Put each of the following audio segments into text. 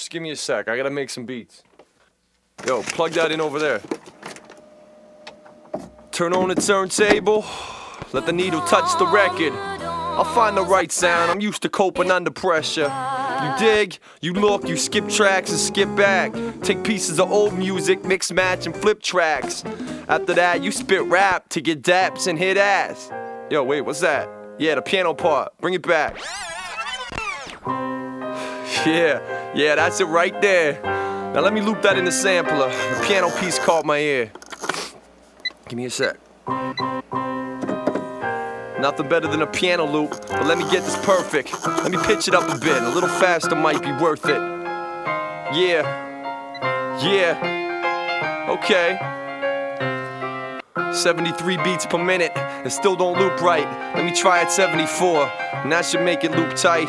Just give me a sec. I gotta make some beats. Yo, plug that in over there. Turn on the turntable. Let the needle touch the record. I'll find the right sound. I'm used to coping under pressure. You dig, you look, you skip tracks and skip back. Take pieces of old music, mix, match, and flip tracks. After that, you spit rap to get daps and hit ass. Yo, wait, what's that? Yeah, the piano part. Bring it back. Yeah, yeah, that's it right there. Now let me loop that in the sampler. The piano piece caught my ear. Give me a sec. Nothing better than a piano loop, but let me get this perfect. Let me pitch it up a bit. A little faster might be worth it. Yeah. Yeah. Okay. 73 beats per minute and still don't loop right. Let me try at 74, and that should make it loop tight.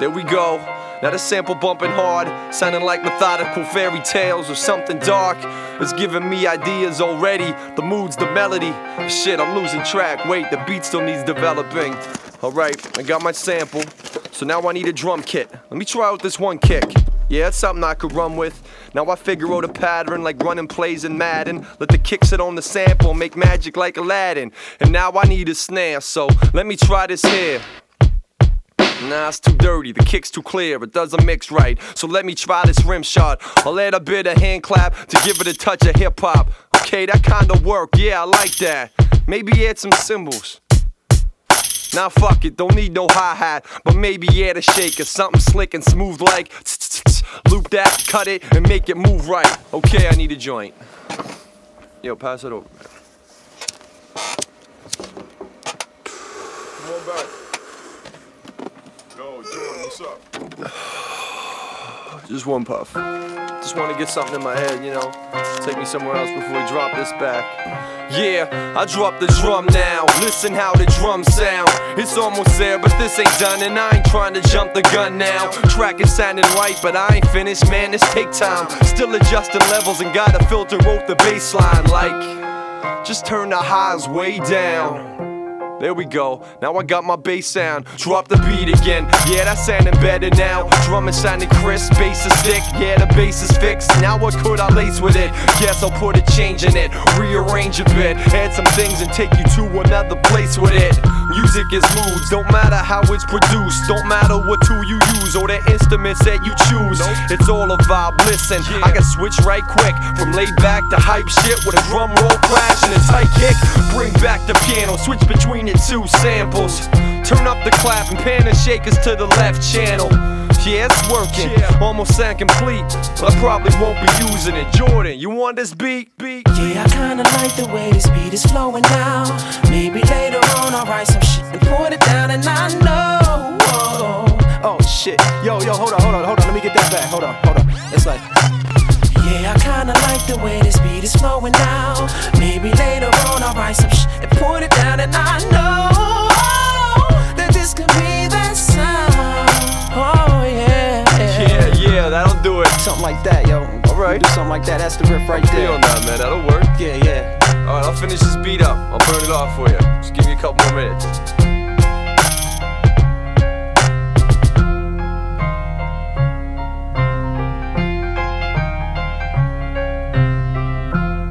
There we go. Now the sample bumping hard, sounding like methodical fairy tales or something dark. It's giving me ideas already. The mood's the melody. Shit, I'm losing track. Wait, the beat still needs developing. Alright, I got my sample. So now I need a drum kit. Let me try out this one kick. Yeah, it's something I could run with. Now I figure out a pattern like running plays in Madden. Let the kick sit on the sample, make magic like Aladdin. And now I need a snare, so let me try this here. Nah, it's too dirty, the kick's too clear, it doesn't mix right. So let me try this rim shot. I'll add a bit of hand clap to give it a touch of hip hop. Okay, that kinda work, yeah, I like that. Maybe add some cymbals. Now fuck it, don't need no hi hat, but maybe add a shaker, something slick and smooth like. Loop that, cut it, and make it move right. Okay, I need a joint. Yo, pass it over. Come on back. What's up? Just one puff. Just want to get something in my head, you know. Take me somewhere else before we drop this back. Yeah, I drop the drum now. Listen how the drums sound. It's almost there, but this ain't done, and I ain't trying to jump the gun now. Track is sounding right, but I ain't finished, man. This take time. Still adjusting levels and gotta filter out the bassline. Like, just turn the highs way down. There we go. Now I got my bass sound. Drop the beat again. Yeah, that's sounding better now. Drum is sounding crisp, bass is thick. Yeah, the bass is fixed. Now what could I lace with it? Guess I'll put a change in it, rearrange a bit, add some things and take you to another place with it. Music is moods, don't matter how it's produced, don't matter what tool you use or the instruments that you choose. It's all a vibe. Listen, I can switch right quick from laid back to hype shit with a drum roll crash and a tight kick. Bring back the piano, switch between the two samples. Turn up the clap and pan the shakers to the left channel. Yeah, it's working, Yeah. almost sound complete, I probably won't be using it. Jordan, you want this beat? Beat? Yeah, I kinda like the way this beat is flowing now. Maybe later on I'll write some shit and put it down, and I know. Oh, Oh shit. Yo, yo, hold on, hold on, hold on. Let me get that back. Hold on, hold on. It's like, Yeah, I kinda like the way this beat is flowing now. Maybe later on something like that, yo. Alright. Do something like that. That's the riff right Feel there. that, man. That'll work. Yeah, yeah. Alright, I'll finish this beat up. I'll burn it off for you. Just give me a couple more minutes.